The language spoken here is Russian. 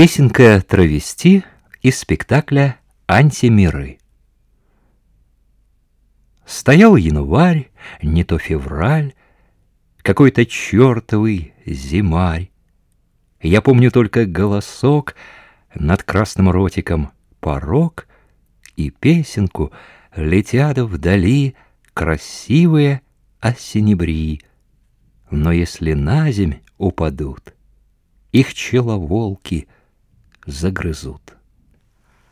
Песенка травести из спектакля «Антимиры». Стоял январь, не то февраль, Какой-то чертовый зимарь. Я помню только голосок Над красным ротиком порог И песенку летят вдали Красивые осенебри. Но если на земь упадут, Их человолки — загрызут.